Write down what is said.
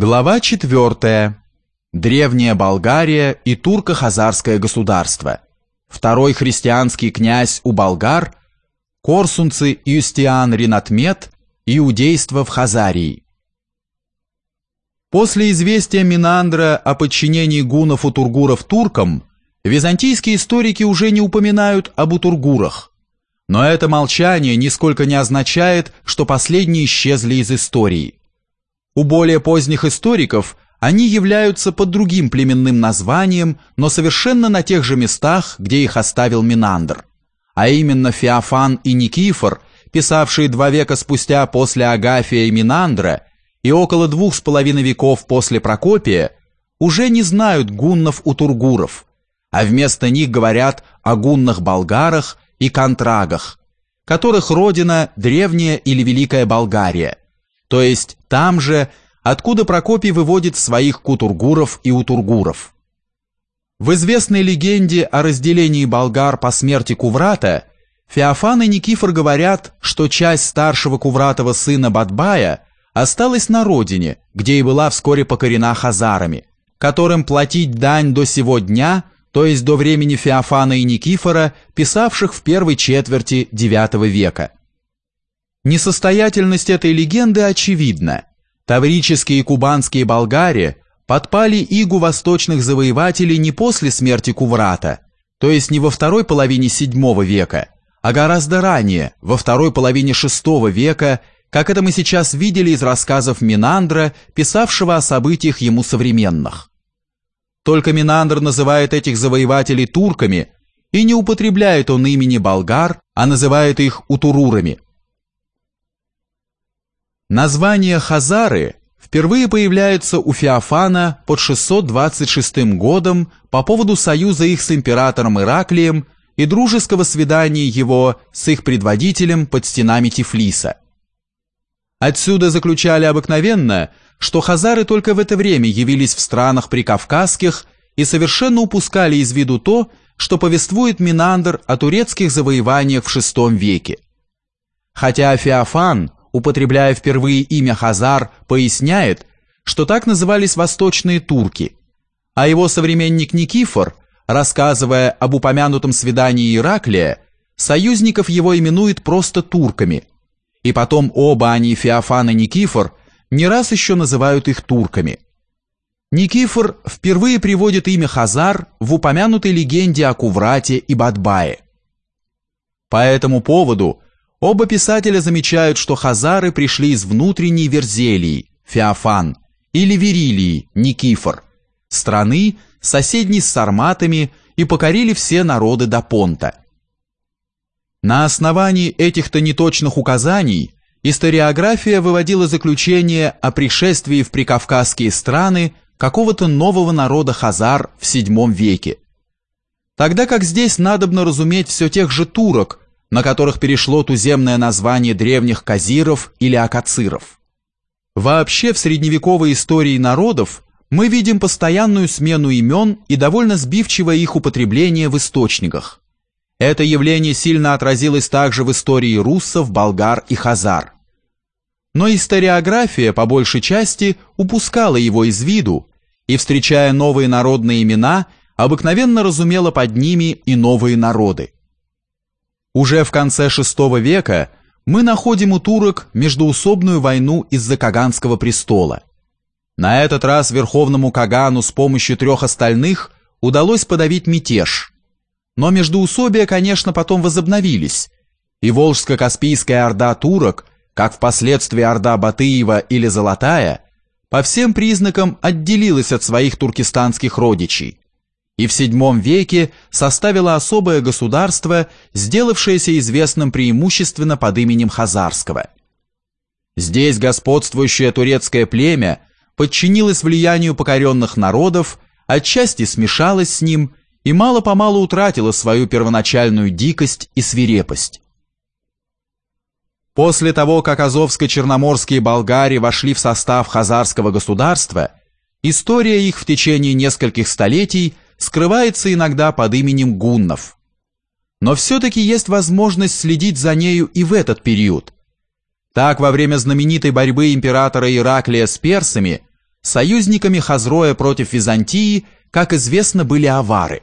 Глава 4. Древняя Болгария и турко-хазарское государство. Второй христианский князь у болгар, корсунцы Юстиан Ринатмет, иудейство в Хазарии. После известия Минандра о подчинении гунов у тургуров туркам, византийские историки уже не упоминают об утургурах. Но это молчание нисколько не означает, что последние исчезли из истории. У более поздних историков они являются под другим племенным названием, но совершенно на тех же местах, где их оставил Минандр. А именно Феофан и Никифор, писавшие два века спустя после Агафия и Минандра и около двух с половиной веков после Прокопия, уже не знают гуннов у тургуров, а вместо них говорят о гуннах-болгарах и контрагах, которых родина древняя или Великая Болгария – то есть там же, откуда Прокопий выводит своих кутургуров и утургуров. В известной легенде о разделении болгар по смерти Куврата Феофан и Никифор говорят, что часть старшего Кувратова сына Бадбая осталась на родине, где и была вскоре покорена хазарами, которым платить дань до сего дня, то есть до времени Феофана и Никифора, писавших в первой четверти IX века. Несостоятельность этой легенды очевидна. Таврические и кубанские болгари подпали игу восточных завоевателей не после смерти Куврата, то есть не во второй половине VII века, а гораздо ранее, во второй половине VI века, как это мы сейчас видели из рассказов Минандра, писавшего о событиях ему современных. Только Минандр называет этих завоевателей турками, и не употребляет он имени болгар, а называет их утурурами – Название Хазары впервые появляется у Феофана под 626 годом по поводу союза их с императором Ираклием и дружеского свидания его с их предводителем под стенами Тифлиса. Отсюда заключали обыкновенно, что хазары только в это время явились в странах прикавказских и совершенно упускали из виду то, что повествует Минандр о турецких завоеваниях в VI веке. Хотя Феофан – употребляя впервые имя Хазар, поясняет, что так назывались восточные турки, а его современник Никифор, рассказывая об упомянутом свидании Ираклия, союзников его именует просто турками, и потом оба они, Феофан и Никифор, не раз еще называют их турками. Никифор впервые приводит имя Хазар в упомянутой легенде о Куврате и Бадбае. По этому поводу – Оба писателя замечают, что хазары пришли из внутренней Верзелии, Феофан, или Верилии, Никифор, страны, соседней с сарматами, и покорили все народы до Понта. На основании этих-то неточных указаний историография выводила заключение о пришествии в прикавказские страны какого-то нового народа хазар в VII веке. Тогда как здесь надобно разуметь все тех же турок, на которых перешло туземное название древних казиров или акациров. Вообще в средневековой истории народов мы видим постоянную смену имен и довольно сбивчивое их употребление в источниках. Это явление сильно отразилось также в истории руссов, болгар и хазар. Но историография, по большей части, упускала его из виду и, встречая новые народные имена, обыкновенно разумела под ними и новые народы. Уже в конце VI века мы находим у турок междуусобную войну из-за Каганского престола. На этот раз верховному Кагану с помощью трех остальных удалось подавить мятеж. Но междуусобия, конечно, потом возобновились, и Волжско-Каспийская орда турок, как впоследствии орда Батыева или Золотая, по всем признакам отделилась от своих туркестанских родичей и в VII веке составила особое государство, сделавшееся известным преимущественно под именем Хазарского. Здесь господствующее турецкое племя подчинилось влиянию покоренных народов, отчасти смешалось с ним и мало-помалу утратило свою первоначальную дикость и свирепость. После того, как азовско-черноморские болгари вошли в состав хазарского государства, история их в течение нескольких столетий – скрывается иногда под именем гуннов. Но все-таки есть возможность следить за нею и в этот период. Так, во время знаменитой борьбы императора Ираклия с персами, Союзниками Хазроя против Византии, как известно, были авары.